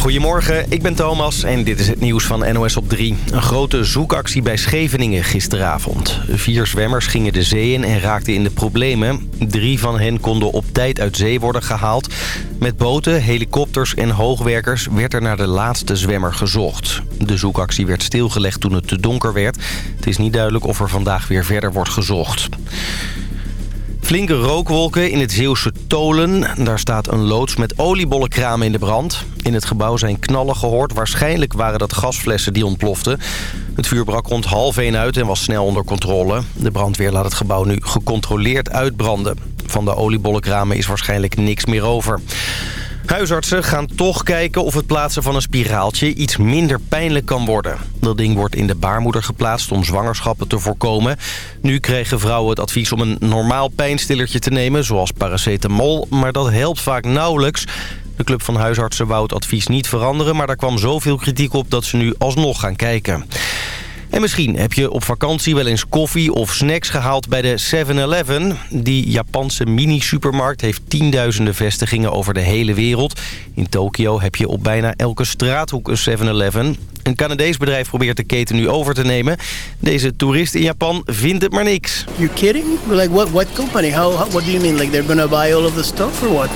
Goedemorgen, ik ben Thomas en dit is het nieuws van NOS op 3. Een grote zoekactie bij Scheveningen gisteravond. Vier zwemmers gingen de zee in en raakten in de problemen. Drie van hen konden op tijd uit zee worden gehaald. Met boten, helikopters en hoogwerkers werd er naar de laatste zwemmer gezocht. De zoekactie werd stilgelegd toen het te donker werd. Het is niet duidelijk of er vandaag weer verder wordt gezocht. Flinke rookwolken in het Zeeuwse Tolen. Daar staat een loods met oliebollenkramen in de brand. In het gebouw zijn knallen gehoord. Waarschijnlijk waren dat gasflessen die ontploften. Het vuur brak rond half één uit en was snel onder controle. De brandweer laat het gebouw nu gecontroleerd uitbranden. Van de oliebollenkramen is waarschijnlijk niks meer over. Huisartsen gaan toch kijken of het plaatsen van een spiraaltje iets minder pijnlijk kan worden. Dat ding wordt in de baarmoeder geplaatst om zwangerschappen te voorkomen. Nu kregen vrouwen het advies om een normaal pijnstillertje te nemen, zoals paracetamol. Maar dat helpt vaak nauwelijks. De Club van Huisartsen wou het advies niet veranderen... maar daar kwam zoveel kritiek op dat ze nu alsnog gaan kijken. En misschien heb je op vakantie wel eens koffie of snacks gehaald bij de 7-Eleven. Die Japanse mini-supermarkt heeft tienduizenden vestigingen over de hele wereld. In Tokio heb je op bijna elke straathoek een 7-Eleven. Een Canadees bedrijf probeert de keten nu over te nemen. Deze toerist in Japan vindt het maar niks. You kidding? Like what? What company? How, how? What do you mean? Like they're gonna buy all of the stuff or what?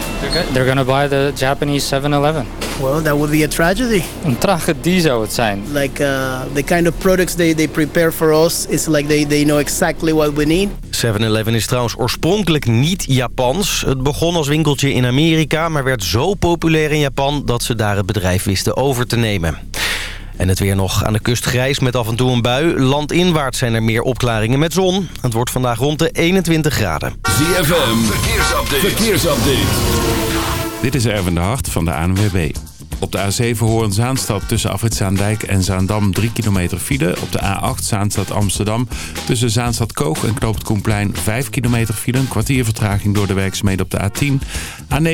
They're gonna buy the Japanese 7-Eleven. Well, that would be a tragedy. Een tragedie zou het zijn. Like uh, the kind of products they, they prepare for us is like they, they know exactly what we need. 7-Eleven is trouwens oorspronkelijk niet Japans. Het begon als winkeltje in Amerika, maar werd zo populair in Japan... dat ze daar het bedrijf wisten over te nemen. En het weer nog aan de kust grijs met af en toe een bui. Landinwaarts zijn er meer opklaringen met zon. Het wordt vandaag rond de 21 graden. ZFM, verkeersupdate. verkeersupdate. Dit is Erwin de Hart van de ANWB. Op de A7 Hoorn-Zaanstad tussen Afritzaandijk en Zaandam 3 kilometer file. Op de A8 Zaanstad-Amsterdam tussen Zaanstad-Koog en Knoop Koenplein 5 kilometer file. Een kwartier vertraging door de werkzaamheden op de A10.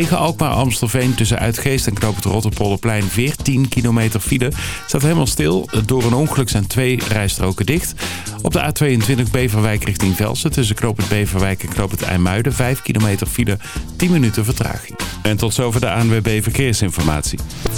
A9 Alkmaar-Amstelveen tussen Uitgeest en Knoop het Rotterpolderplein 14 kilometer file. Staat helemaal stil. Door een ongeluk zijn twee rijstroken dicht. Op de A22 Beverwijk richting Velsen tussen Knoop het Beverwijk en Knoop het IJmuiden 5 kilometer file. 10 minuten vertraging. En tot zover de ANWB Verkeersinformatie.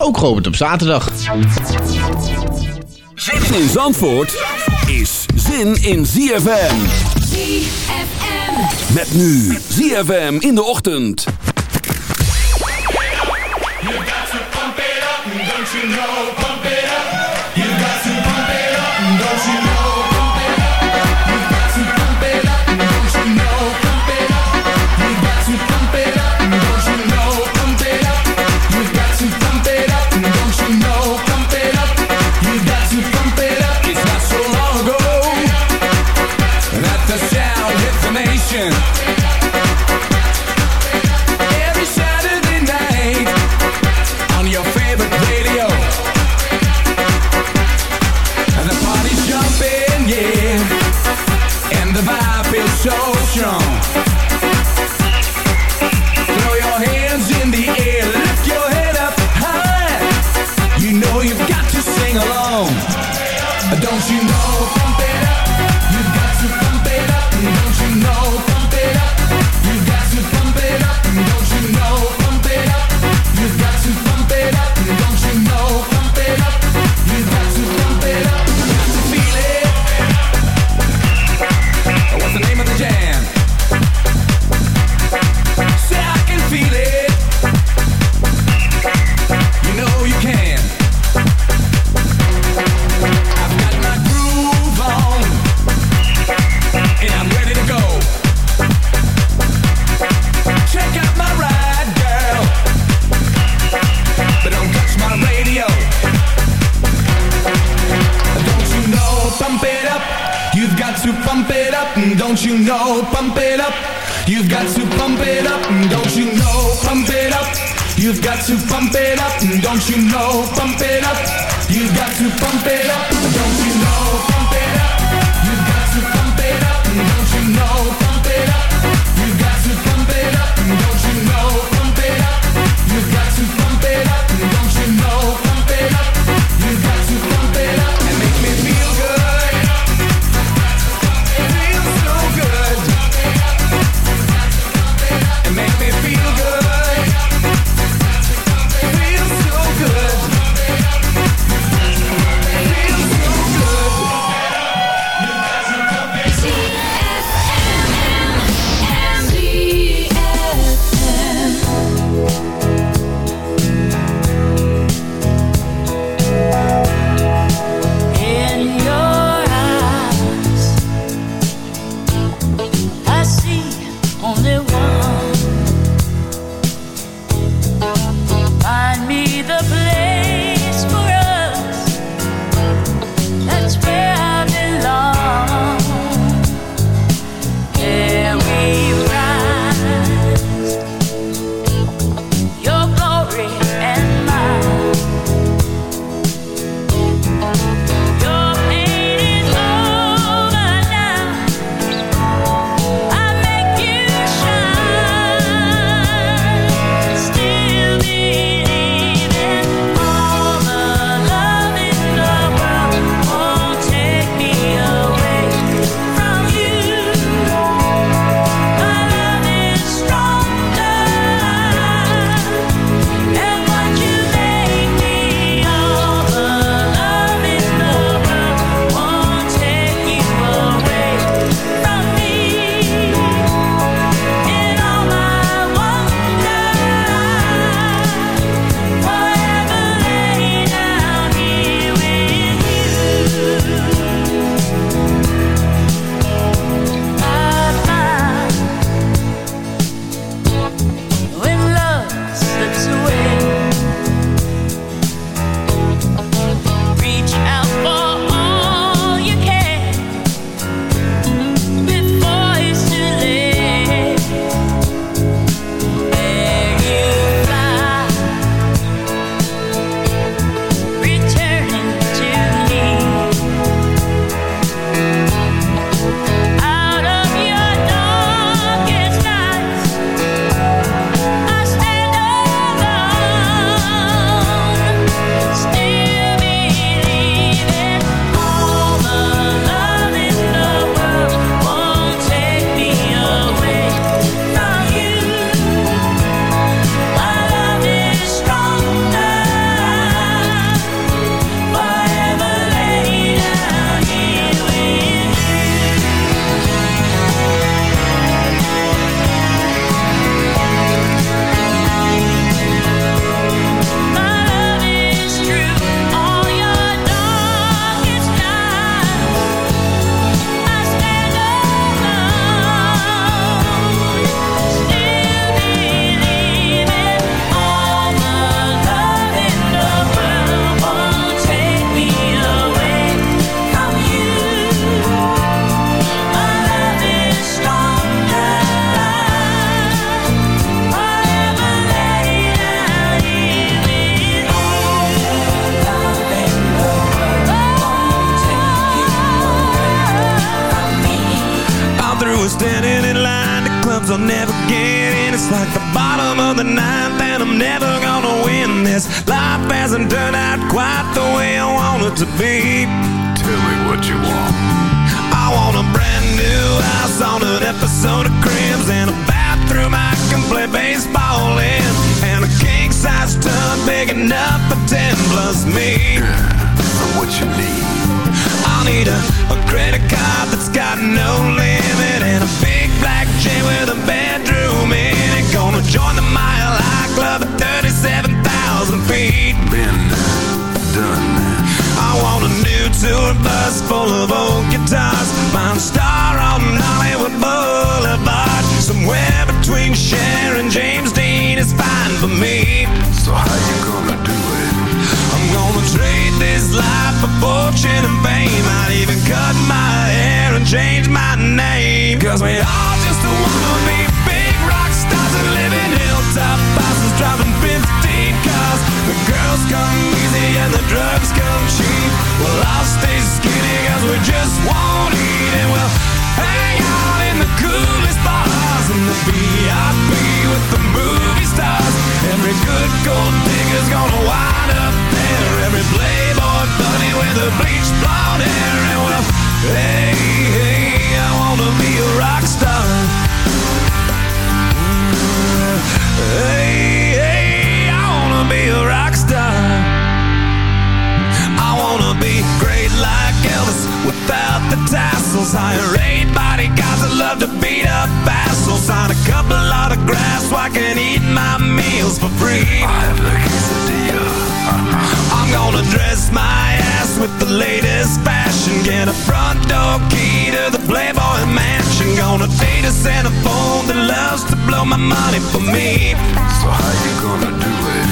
ook geopend op zaterdag. Zin in Zandvoort is zin in ZFM. ZFM. Met nu ZFM in de ochtend. You got to pump it up, don't you know? Strong. We all just wanna be Hire eight bodyguards that love to beat up assholes. Sign a couple autographs so I can eat my meals for free. I have the quesadilla. Uh-huh. I'm gonna dress my ass with the latest fashion. Get a front door key to the Playboy Mansion. Gonna date a Santa phone that loves to blow my money for me. So how you gonna do it?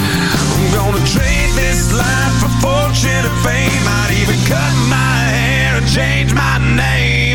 I'm gonna trade this life for fortune and fame. I'd even cut my hair and change my name.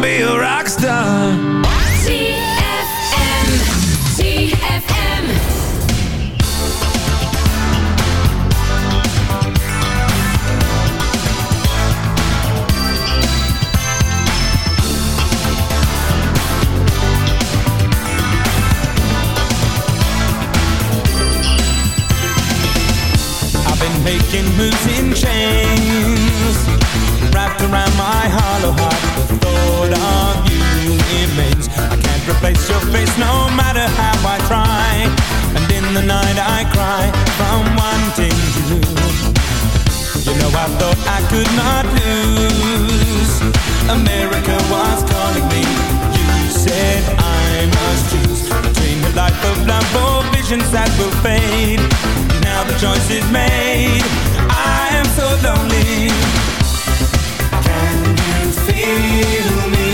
Be a rock star. ZFM. ZFM. I could not lose. America was calling me. You said I must choose Between a life of visions that will fade. Now the choice is made. I am so lonely. Can you feel me?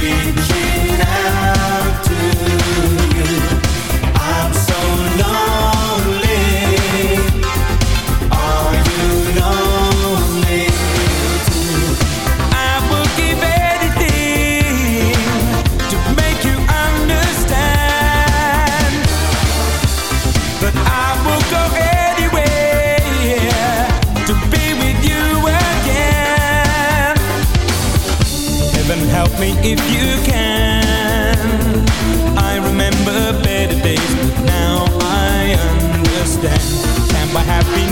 Out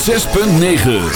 106.9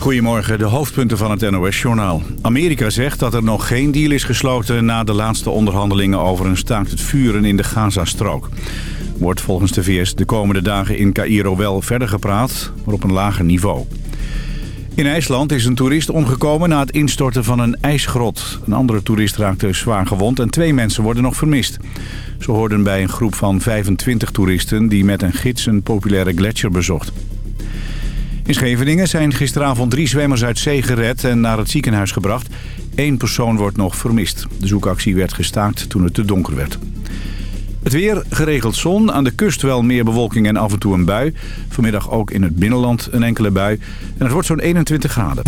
Goedemorgen, de hoofdpunten van het NOS-journaal. Amerika zegt dat er nog geen deal is gesloten... na de laatste onderhandelingen over een staakt het vuren in de Gazastrook. Wordt volgens de VS de komende dagen in Cairo wel verder gepraat, maar op een lager niveau. In IJsland is een toerist omgekomen na het instorten van een ijsgrot. Een andere toerist raakte zwaar gewond en twee mensen worden nog vermist. Ze hoorden bij een groep van 25 toeristen die met een gids een populaire gletsjer bezocht. In Scheveningen zijn gisteravond drie zwemmers uit zee gered en naar het ziekenhuis gebracht. Eén persoon wordt nog vermist. De zoekactie werd gestaakt toen het te donker werd. Het weer, geregeld zon, aan de kust wel meer bewolking en af en toe een bui. Vanmiddag ook in het binnenland een enkele bui. En het wordt zo'n 21 graden.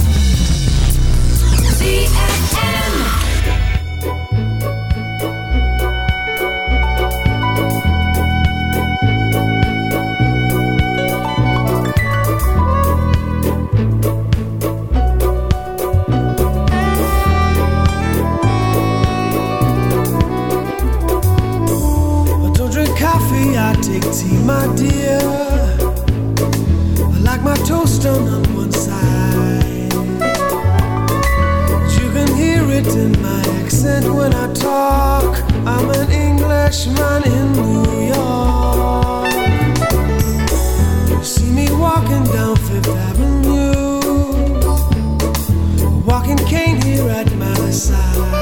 Accent when I talk. I'm an Englishman in New York. You see me walking down Fifth Avenue, walking cane here at my side.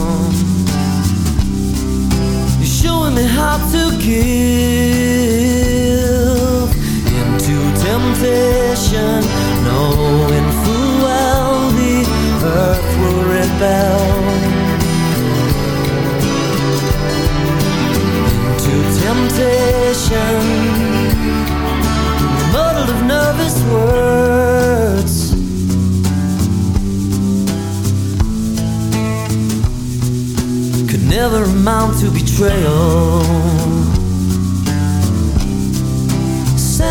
To give into temptation, knowing full well the earth will rebel. Into temptation, muddled of nervous words. could never amount to betrayal.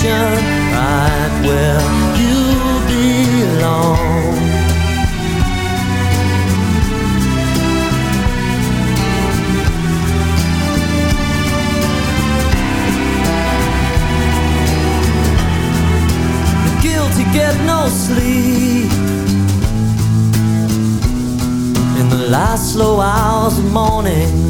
temptation, right where you belong. The guilty get no sleep in the last slow hours of morning.